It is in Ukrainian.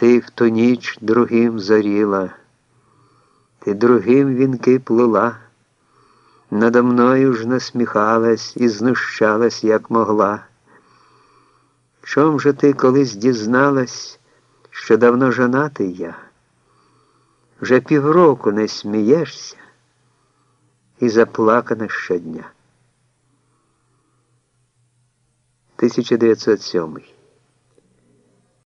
Ти в ту ніч другим зоріла, ти другим вінки плела, надо мною ж насміхалась і знущалась, як могла. Чом же ти колись дізналась, що давно жонатий я? Вже півроку не смієшся і заплакана щодня. 1907